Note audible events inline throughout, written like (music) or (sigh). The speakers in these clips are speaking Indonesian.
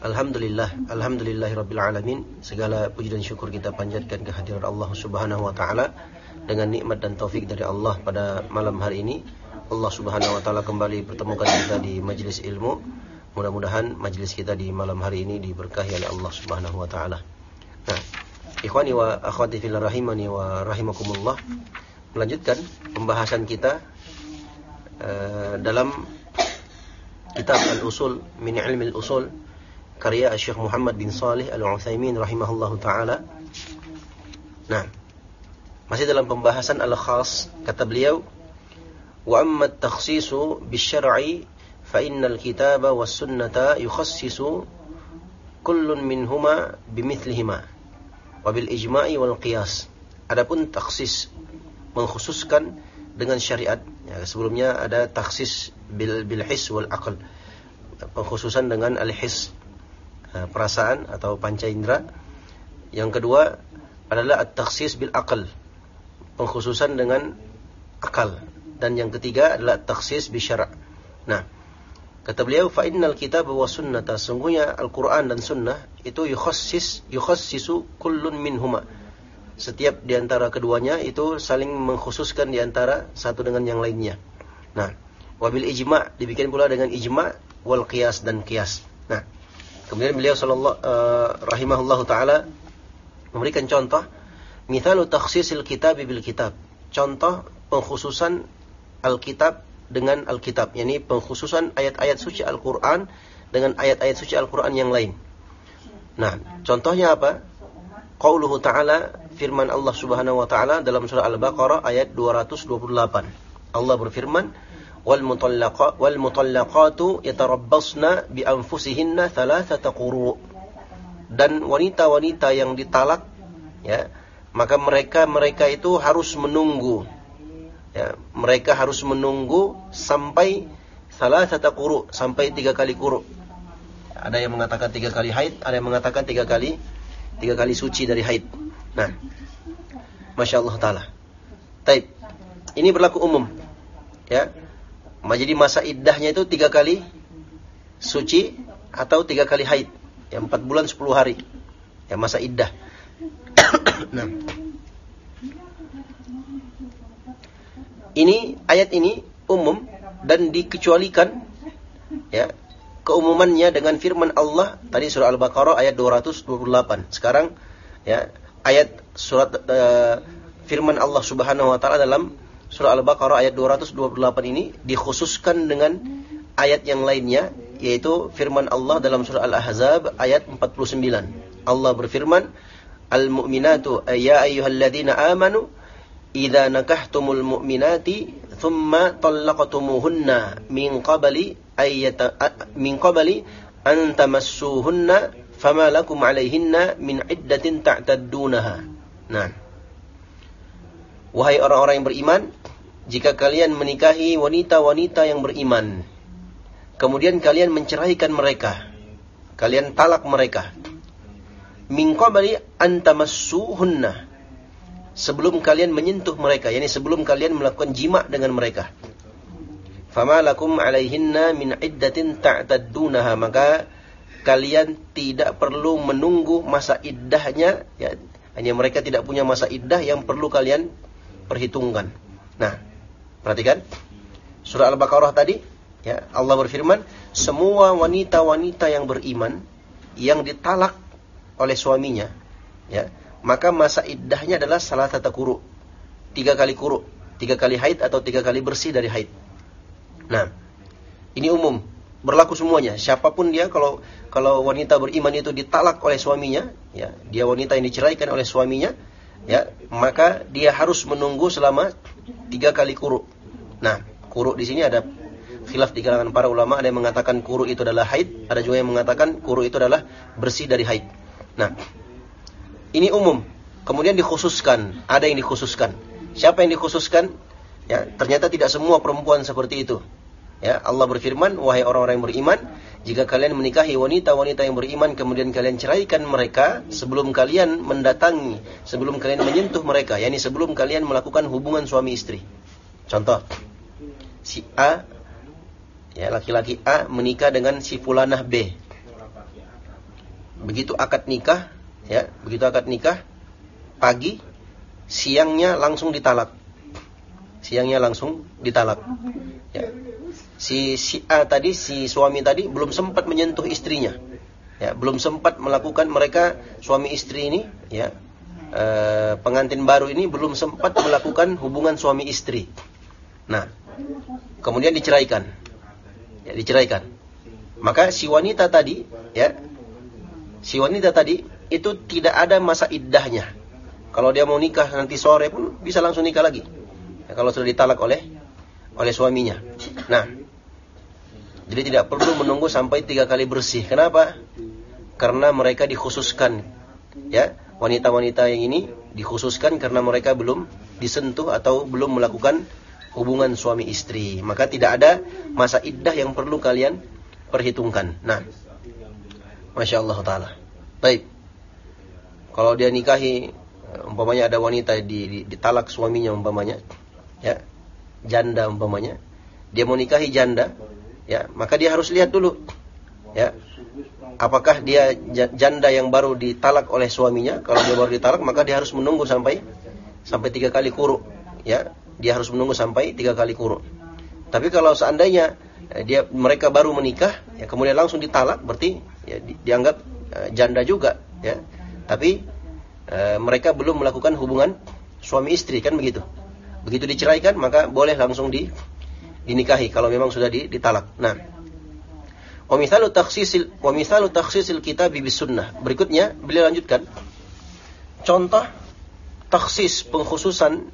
Alhamdulillah, Alhamdulillahi Rabbil Alamin Segala puji dan syukur kita panjatkan kehadiran Allah Subhanahu Wa Taala Dengan nikmat dan taufik dari Allah pada malam hari ini Allah Subhanahu wa taala kembali pertemukan kita di majelis ilmu. Mudah-mudahan majelis kita di malam hari ini diberkahi oleh Allah Subhanahu wa taala. Nah, ikhwani wa akhwati fil rahimani wa rahimakumullah. Melanjutkan pembahasan kita uh, dalam kitab Al-Usul min Ilmi Al-Usul karya Syekh Muhammad bin Salih Al-Utsaimin rahimahullahu taala. Nah, masih dalam pembahasan al-khas kata beliau, "Wa amma at-takhsisu bisyar'i fa innal kitaba was sunnata yukhassisu kullun minhuma bimithlihima wa bil ijma'i wal qiyas." Adapun taksis mengkhususkan dengan syariat. Ya, sebelumnya ada taksis bil bil his wal aql. Pengkhususan dengan al his perasaan atau panca indera. Yang kedua adalah at-taksis bil aql. Pengkhususan dengan akal dan yang ketiga adalah taksis bisyara. Nah, kata beliau fa innal kitab wa sunnata sungguhnya Al-Qur'an dan sunnah itu yukhassis yukhassisu kullun minhuma. Setiap di antara keduanya itu saling mengkhususkan di antara satu dengan yang lainnya. Nah, wabil ijma' dibikin pula dengan ijma' wal qiyas dan qiyas. Nah, kemudian beliau sallallahu uh, rahimahullahu taala memberikan contoh mithalu takhsisil kitab bil kitab. Contoh pengkhususan Alkitab dengan Alkitab, yakni pengkhususan ayat-ayat suci Al-Qur'an dengan ayat-ayat suci Al-Qur'an yang lain. Nah, contohnya apa? Qauluhu ta'ala firman Allah Subhanahu wa taala dalam surah Al-Baqarah ayat 228. Allah berfirman, "Wal mutallaqa wal mutallaqatu yatarabbasna bi anfusihinna thalathata quru." Dan wanita-wanita yang ditalak ya, maka mereka mereka itu harus menunggu ya, mereka harus menunggu sampai salah satu kuru, sampai tiga kali kuru. Ada yang mengatakan tiga kali haid, ada yang mengatakan tiga kali tiga kali suci dari haid. Nah, masya Allah taala. Taib. Ini berlaku umum, ya. Jadi masa iddahnya itu tiga kali suci atau tiga kali haid, ya empat bulan sepuluh hari, ya masa iddah. (coughs) nah. Ini ayat ini umum dan dikecualikan ya keumumannya dengan firman Allah tadi surah Al-Baqarah ayat 228. Sekarang ya ayat surat uh, firman Allah Subhanahu wa taala dalam surah Al-Baqarah ayat 228 ini dikhususkan dengan ayat yang lainnya yaitu firman Allah dalam surah Al-Ahzab ayat 49. Allah berfirman, "Al-mu'minatu ya ayyuhalladzina amanu idza nakahtumul mu'minati thumma talaqtumuhunna min qabli ayyata min qabli an tamassuhunna fama lakum 'alayhinna min iddatin ta'taddunaha. Nah. Wahai orang-orang yang beriman, jika kalian menikahi wanita-wanita yang beriman, kemudian kalian menceraikan mereka, kalian talak mereka, min qabli sebelum kalian menyentuh mereka, yakni sebelum kalian melakukan jima dengan mereka. Fama lakum alaihinna min iddatin ta'taddunaha maka kalian tidak perlu menunggu masa iddahnya ya hanya mereka tidak punya masa iddah yang perlu kalian perhitungkan. Nah, perhatikan surah Al-Baqarah tadi ya Allah berfirman semua wanita-wanita yang beriman yang ditalak oleh suaminya ya maka masa iddahnya adalah salah satu kuru tiga kali kuru tiga kali haid atau tiga kali bersih dari haid Nah, ini umum, berlaku semuanya. Siapa pun dia kalau kalau wanita beriman itu ditalak oleh suaminya, ya, dia wanita yang diceraikan oleh suaminya, ya, maka dia harus menunggu selama tiga kali kuru. Nah, kuru di sini ada khilaf di kalangan para ulama, ada yang mengatakan kuru itu adalah haid, ada juga yang mengatakan kuru itu adalah bersih dari haid. Nah, ini umum. Kemudian dikhususkan, ada yang dikhususkan. Siapa yang dikhususkan? Ya, ternyata tidak semua perempuan seperti itu. Ya, Allah berfirman, wahai orang-orang yang beriman, jika kalian menikahi wanita-wanita yang beriman kemudian kalian ceraikan mereka sebelum kalian mendatangi, sebelum kalian menyentuh mereka, yakni sebelum kalian melakukan hubungan suami istri. Contoh, si A ya laki-laki A menikah dengan si fulanah B. Begitu akad nikah, ya, begitu akad nikah pagi, siangnya langsung ditalak. Siangnya langsung ditalak. Ya si si A tadi si suami tadi belum sempat menyentuh istrinya. Ya belum sempat melakukan mereka suami istri ini ya e, pengantin baru ini belum sempat melakukan hubungan suami istri. Nah kemudian diceraikan. Ya diceraikan. Maka si wanita tadi ya si wanita tadi itu tidak ada masa iddahnya. Kalau dia mau nikah nanti sore pun bisa langsung nikah lagi. Ya, kalau sudah ditalak oleh oleh suaminya. Nah jadi tidak perlu menunggu sampai tiga kali bersih. Kenapa? Karena mereka dikhususkan. Ya, wanita-wanita yang ini dikhususkan karena mereka belum disentuh atau belum melakukan hubungan suami istri. Maka tidak ada masa iddah yang perlu kalian perhitungkan. Nah, masya Allah taala. Baik. Kalau dia nikahi, umpamanya ada wanita di, di, ditalak suaminya umpamanya, ya, janda umpamanya, dia mau nikahi janda, ya maka dia harus lihat dulu. Ya. Apakah dia janda yang baru ditalak oleh suaminya? Kalau dia baru ditalak maka dia harus menunggu sampai sampai tiga kali kuru. Ya. Dia harus menunggu sampai tiga kali kuru. Tapi kalau seandainya eh, dia mereka baru menikah ya kemudian langsung ditalak berarti ya, di, dianggap uh, janda juga. Ya. Tapi uh, mereka belum melakukan hubungan suami istri kan begitu? Begitu diceraikan maka boleh langsung di dinikahi kalau memang sudah ditalak. Nah, wa mithalu takhsisil wa mithalu takhsisil kitab sunnah. Berikutnya beliau lanjutkan contoh taksis pengkhususan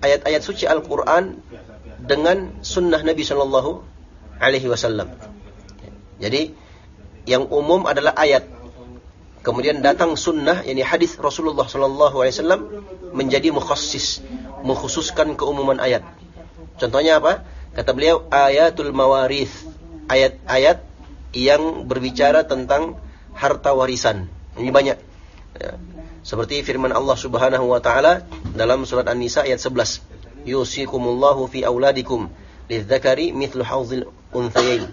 ayat-ayat suci Al-Qur'an dengan sunnah Nabi Shallallahu alaihi wasallam. Jadi yang umum adalah ayat. Kemudian datang sunnah, yakni hadis Rasulullah Shallallahu Alaihi Wasallam menjadi mukhassis, mengkhususkan keumuman ayat. Contohnya apa? Kata beliau ayatul mawarith. Ayat-ayat yang berbicara tentang harta warisan. Ini banyak. Ya. Seperti firman Allah Subhanahu wa taala dalam surat An-Nisa ayat 11. Yusikumullahu fi auladikum lidzakari mithlu haudzil unthayain.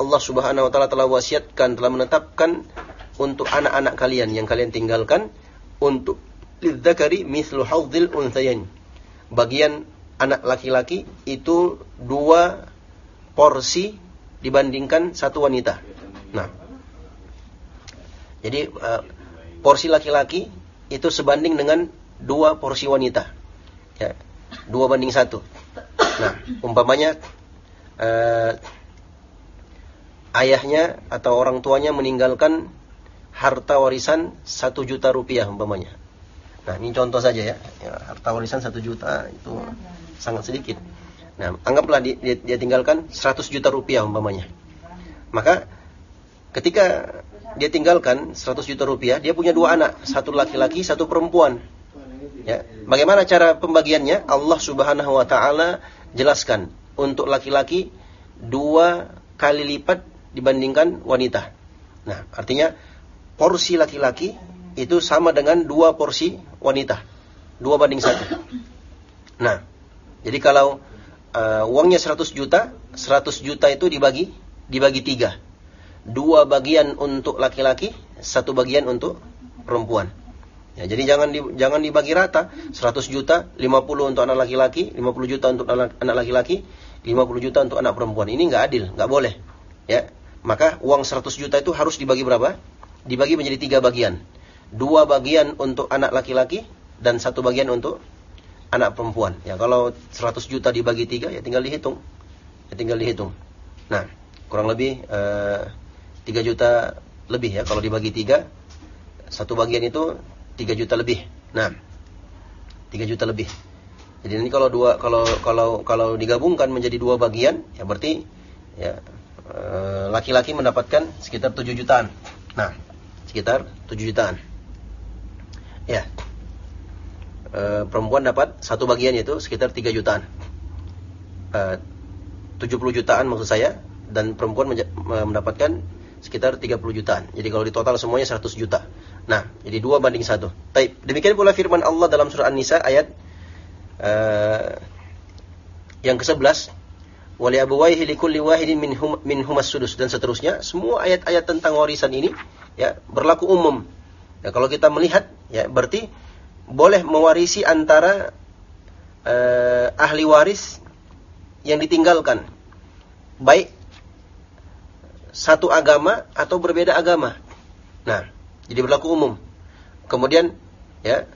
Allah Subhanahu wa taala telah wasiatkan, telah menetapkan untuk anak-anak kalian yang kalian tinggalkan untuk lidzakari mithlu haudzil unthayain. Bagian anak laki-laki itu dua porsi dibandingkan satu wanita. Nah, jadi uh, porsi laki-laki itu sebanding dengan dua porsi wanita. Ya, dua banding satu. Nah, umpamanya uh, ayahnya atau orang tuanya meninggalkan harta warisan satu juta rupiah umpamanya. Nah, ini contoh saja ya. ya harta warisan satu juta itu sangat sedikit. Nah, anggaplah dia, dia tinggalkan 100 juta rupiah umpamanya. Maka ketika dia tinggalkan 100 juta rupiah, dia punya dua anak, satu laki-laki, satu perempuan. Ya, bagaimana cara pembagiannya? Allah Subhanahu wa taala jelaskan untuk laki-laki dua kali lipat dibandingkan wanita. Nah, artinya porsi laki-laki itu sama dengan dua porsi wanita. dua banding satu. Nah, jadi kalau uh, uangnya 100 juta, 100 juta itu dibagi dibagi tiga. Dua bagian untuk laki-laki, satu bagian untuk perempuan. Ya, jadi jangan di, jangan dibagi rata, 100 juta, 50 untuk anak laki-laki, 50 juta untuk anak, laki-laki, 50 juta untuk anak perempuan. Ini nggak adil, nggak boleh. Ya, maka uang 100 juta itu harus dibagi berapa? Dibagi menjadi tiga bagian. Dua bagian untuk anak laki-laki dan satu bagian untuk anak perempuan. Ya, kalau 100 juta dibagi tiga, ya tinggal dihitung. Ya tinggal dihitung. Nah, kurang lebih eh, 3 juta lebih ya kalau dibagi tiga. Satu bagian itu 3 juta lebih. Nah, 3 juta lebih. Jadi ini kalau dua kalau kalau kalau digabungkan menjadi dua bagian, ya berarti ya eh, laki-laki mendapatkan sekitar 7 jutaan. Nah, sekitar 7 jutaan. Ya e, perempuan dapat satu bagian itu sekitar 3 jutaan. E, 70 jutaan maksud saya dan perempuan mendapatkan sekitar 30 jutaan. Jadi kalau di total semuanya 100 juta. Nah, jadi dua banding satu. Taib. Demikian pula firman Allah dalam surah An-Nisa ayat uh, yang ke-11 wali abuwaihi likulli wahidin minhum minhumas sudus dan seterusnya semua ayat-ayat tentang warisan ini ya berlaku umum ya kalau kita melihat ya berarti boleh mewarisi antara uh, ahli waris yang ditinggalkan baik satu agama atau berbeda agama. Nah, jadi berlaku umum. Kemudian ya,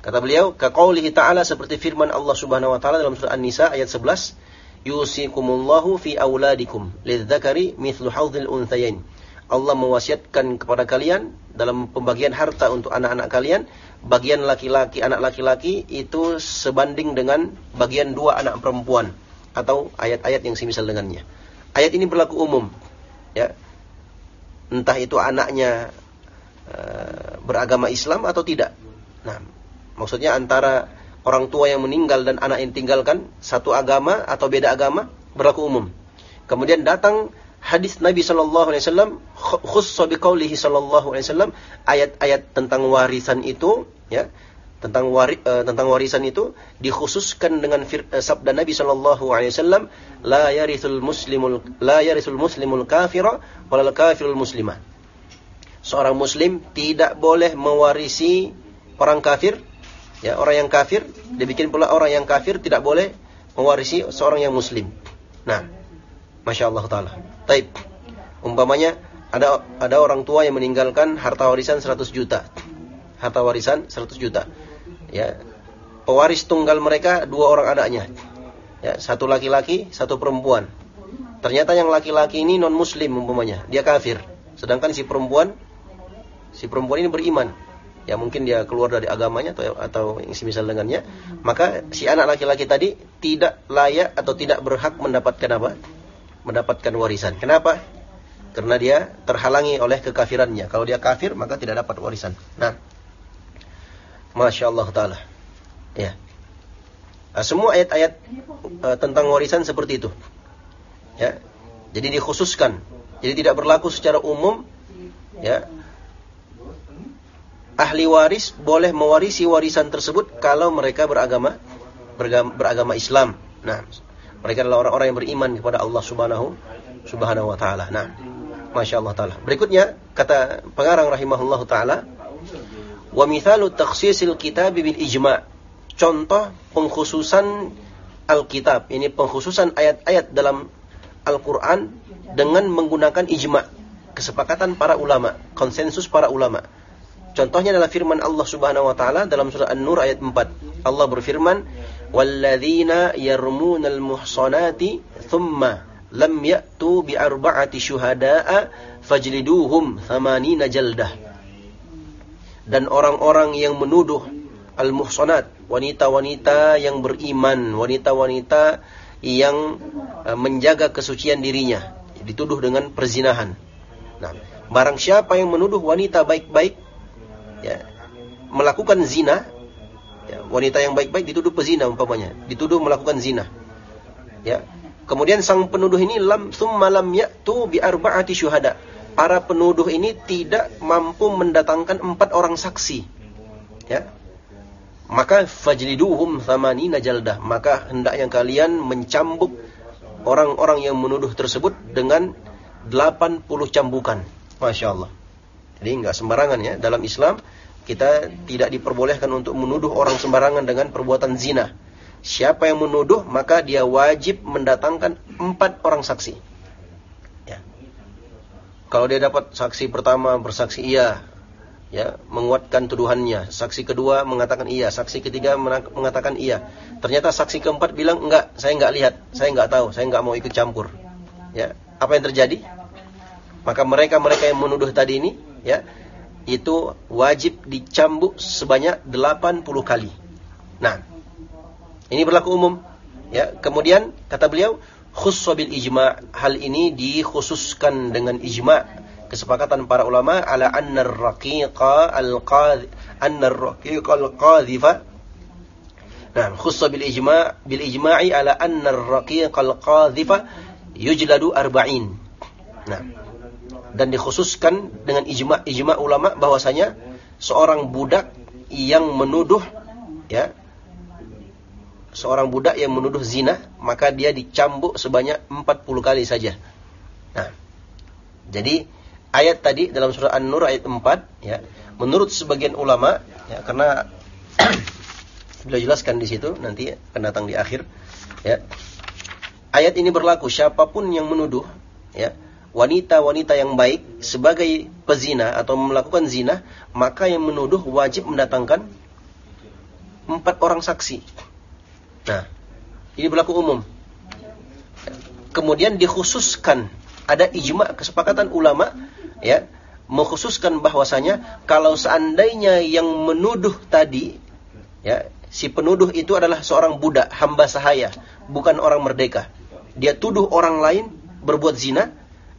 kata beliau, kaqaulihi ta'ala seperti firman Allah Subhanahu wa taala dalam surah An-Nisa ayat 11, yusikumullahu fi auladikum lidzakari mithlu haudzil unthayain. Allah mewasiatkan kepada kalian dalam pembagian harta untuk anak-anak kalian, bagian laki-laki, anak laki-laki itu sebanding dengan bagian dua anak perempuan atau ayat-ayat yang semisal dengannya. Ayat ini berlaku umum, ya. Entah itu anaknya uh, beragama Islam atau tidak. Nah, maksudnya antara orang tua yang meninggal dan anak yang tinggalkan satu agama atau beda agama berlaku umum. Kemudian datang hadis Nabi Shallallahu Alaihi Wasallam khusus biqaulihi Shallallahu Alaihi Wasallam. Ayat-ayat tentang warisan itu ya tentang wari, uh, tentang warisan itu dikhususkan dengan fir, uh, sabda Nabi Shallallahu Alaihi Wasallam la yarithul muslimul la yarithul muslimul kafira walal kafirul muslimah. Seorang muslim tidak boleh mewarisi orang kafir ya orang yang kafir. Dibikin pula orang yang kafir tidak boleh mewarisi seorang yang muslim. Nah masya Allah taala Taib. Umpamanya ada ada orang tua yang meninggalkan harta warisan 100 juta. Harta warisan 100 juta. Ya. Pewaris tunggal mereka dua orang anaknya. Ya, satu laki-laki, satu perempuan. Ternyata yang laki-laki ini non muslim umpamanya, dia kafir. Sedangkan si perempuan si perempuan ini beriman. Ya mungkin dia keluar dari agamanya atau atau yang semisal dengannya, maka si anak laki-laki tadi tidak layak atau tidak berhak mendapatkan apa? Mendapatkan warisan. Kenapa? Karena dia terhalangi oleh kekafirannya. Kalau dia kafir, maka tidak dapat warisan. Nah, Masya Allah Ta'ala. Ya. Nah, semua ayat-ayat uh, tentang warisan seperti itu. Ya. Jadi dikhususkan. Jadi tidak berlaku secara umum. Ya. Ahli waris boleh mewarisi warisan tersebut kalau mereka beragama beragama, beragama Islam. Nah, mereka adalah orang-orang yang beriman kepada Allah Subhanahu Subhanahu wa taala. Nah, Masya Allah taala. Berikutnya kata pengarang rahimahullah taala, wa mithalu takhsisil kitab bil ijma'. Contoh pengkhususan Alkitab, ini pengkhususan ayat-ayat dalam Al-Qur'an dengan menggunakan ijma', kesepakatan para ulama, konsensus para ulama. Contohnya adalah firman Allah Subhanahu wa taala dalam surah An-Nur ayat 4. Allah berfirman, walladzina yarmunal muhsanati thumma lam ya'tu bi arba'ati syuhada'a fajliduhum thamanina jaldah dan orang-orang yang menuduh al-muhsanat wanita-wanita yang beriman wanita-wanita yang uh, menjaga kesucian dirinya dituduh dengan perzinahan. Nah barang siapa yang menuduh wanita baik-baik ya melakukan zina Ya, wanita yang baik-baik dituduh pezina umpamanya, dituduh melakukan zina. Ya. Kemudian sang penuduh ini lam summa lam ya'tu bi arba'ati syuhada. Para penuduh ini tidak mampu mendatangkan empat orang saksi. Ya. maka fajliduhum thamanina jaldah maka hendaknya kalian mencambuk orang-orang yang menuduh tersebut dengan 80 cambukan Masya Allah jadi nggak sembarangan ya dalam Islam kita tidak diperbolehkan untuk menuduh orang sembarangan dengan perbuatan zina siapa yang menuduh maka dia wajib mendatangkan empat orang saksi ya. kalau dia dapat saksi pertama bersaksi iya ya menguatkan tuduhannya. Saksi kedua mengatakan iya, saksi ketiga mengatakan iya. Ternyata saksi keempat bilang enggak, saya enggak lihat, saya enggak tahu, saya enggak mau ikut campur. Ya, apa yang terjadi? Maka mereka-mereka yang menuduh tadi ini, ya, itu wajib dicambuk sebanyak 80 kali. Nah, ini berlaku umum. Ya, kemudian kata beliau, khussabil ijma' hal ini dikhususkan dengan ijma' kesepakatan para ulama ala anna ar-raqiqa al-qadhi anna ar-raqiqa al-qadhifa Nah, khusus bil ijma' bil ijma'i ala anna ar-raqiqa al-qadhifa yujladu arba'in. Nah, dan dikhususkan dengan ijma' ijma' ulama bahwasanya seorang budak yang menuduh ya seorang budak yang menuduh zina maka dia dicambuk sebanyak 40 kali saja. Nah, jadi ayat tadi dalam surah An-Nur ayat 4 ya. Menurut sebagian ulama ya karena (clears throat) beliau jelaskan di situ nanti akan datang di akhir ya. Ayat ini berlaku siapa pun yang menuduh ya wanita-wanita yang baik sebagai pezina atau melakukan zina, maka yang menuduh wajib mendatangkan empat orang saksi. Nah, ini berlaku umum. Kemudian dikhususkan ada ijma kesepakatan ulama ya mengkhususkan bahwasanya kalau seandainya yang menuduh tadi ya si penuduh itu adalah seorang budak hamba sahaya bukan orang merdeka dia tuduh orang lain berbuat zina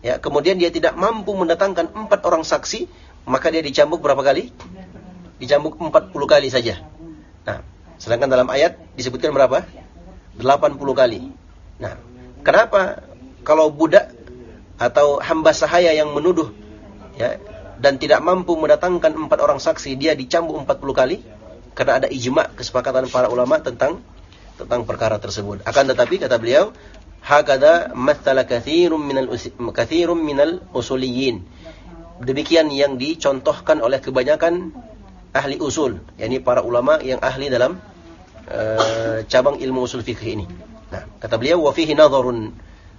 ya kemudian dia tidak mampu mendatangkan empat orang saksi maka dia dicambuk berapa kali? Dicambuk empat puluh kali saja. Nah sedangkan dalam ayat disebutkan berapa? 80 kali. Nah kenapa kalau budak atau hamba sahaya yang menuduh ya dan tidak mampu mendatangkan empat orang saksi dia dicambuk empat puluh kali? Karena ada ijma kesepakatan para ulama tentang tentang perkara tersebut. Akan tetapi kata beliau, hakada mathala katsirun minal katsirun minal usuliyin. Demikian yang dicontohkan oleh kebanyakan ahli usul, yakni para ulama yang ahli dalam uh, cabang ilmu usul fikih ini. Nah, kata beliau wa fihi nadharun.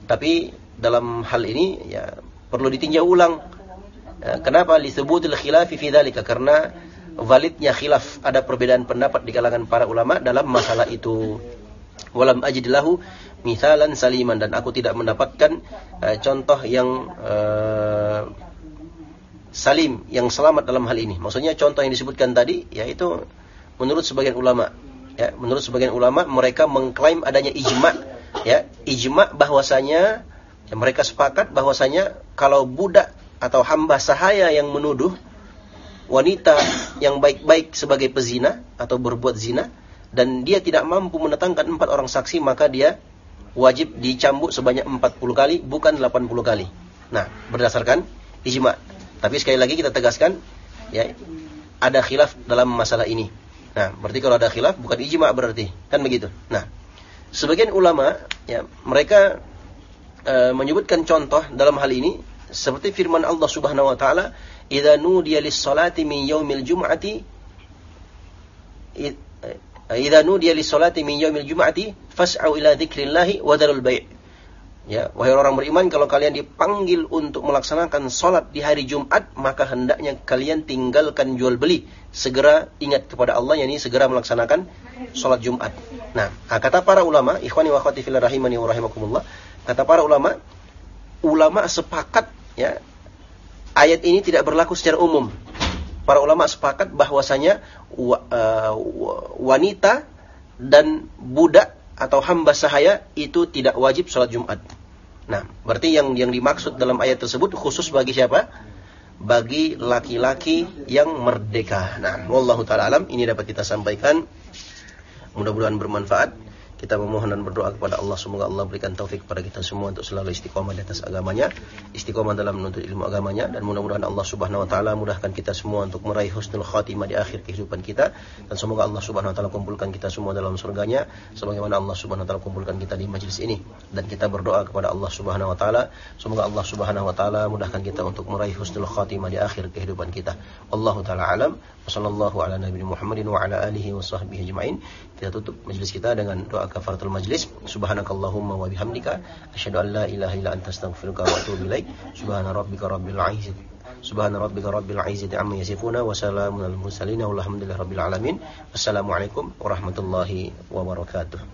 Tapi dalam hal ini ya perlu ditinjau ulang Ya, kenapa disebutil khilafi fi dzalika? Karena validnya khilaf ada perbedaan pendapat di kalangan para ulama dalam masalah itu. Walam ajidlahu misalan saliman dan aku tidak mendapatkan uh, contoh yang uh, salim yang selamat dalam hal ini. Maksudnya contoh yang disebutkan tadi yaitu menurut sebagian ulama ya, menurut sebagian ulama mereka mengklaim adanya ijma ya, ijma bahwasanya ya, mereka sepakat bahwasanya kalau budak atau hamba sahaya yang menuduh wanita yang baik-baik sebagai pezina atau berbuat zina dan dia tidak mampu menetangkan empat orang saksi maka dia wajib dicambuk sebanyak 40 kali bukan 80 kali. Nah, berdasarkan ijma. Tapi sekali lagi kita tegaskan ya ada khilaf dalam masalah ini. Nah, berarti kalau ada khilaf bukan ijma berarti. Kan begitu. Nah, sebagian ulama ya mereka e, menyebutkan contoh dalam hal ini seperti firman Allah Subhanahu wa taala, "Idza nudiya lis-salati min jum'ati idza nudiya lis-salati min yaumil jum'ati fas'au ila dzikrillahi wa dzarul bai'." Ya, wahai orang beriman, kalau kalian dipanggil untuk melaksanakan salat di hari Jumat, maka hendaknya kalian tinggalkan jual beli. Segera ingat kepada Allah, yakni segera melaksanakan salat Jumat. Nah, kata para ulama, ikhwani wa akhwati fillah rahimani wa rahimakumullah, kata para ulama, ulama sepakat ya ayat ini tidak berlaku secara umum. Para ulama sepakat bahwasanya uh, wanita dan budak atau hamba sahaya itu tidak wajib sholat Jumat. Nah, berarti yang yang dimaksud dalam ayat tersebut khusus bagi siapa? Bagi laki-laki yang merdeka. Nah, wallahu taala alam ini dapat kita sampaikan. Mudah-mudahan bermanfaat. Kita memohon dan berdoa kepada Allah semoga Allah berikan taufik kepada kita semua untuk selalu istiqomah di atas agamanya, istiqomah dalam menuntut ilmu agamanya dan mudah-mudahan Allah Subhanahu wa taala mudahkan kita semua untuk meraih husnul khatimah di akhir kehidupan kita dan semoga Allah Subhanahu wa taala kumpulkan kita semua dalam surganya sebagaimana Allah Subhanahu wa taala kumpulkan kita di majlis ini dan kita berdoa kepada Allah Subhanahu wa taala semoga Allah Subhanahu wa taala mudahkan kita untuk meraih husnul khatimah di akhir kehidupan kita. Allah taala alam wa sallallahu ala nabiyina Muhammadin wa ala alihi wa sahbihi ajma'in. Kita tutup majlis kita dengan doa kafaratul majlis. Subhanakallahumma wa bihamdika. Asyhadu an la ilaha illa anta astaghfiruka wa atubu ilaik. Subhana rabbika rabbil izzati. Subhana rabbika rabbil izzati amma yasifuna wa salamun alal mursalin. Walhamdulillahi rabbil alamin. Assalamualaikum warahmatullahi wabarakatuh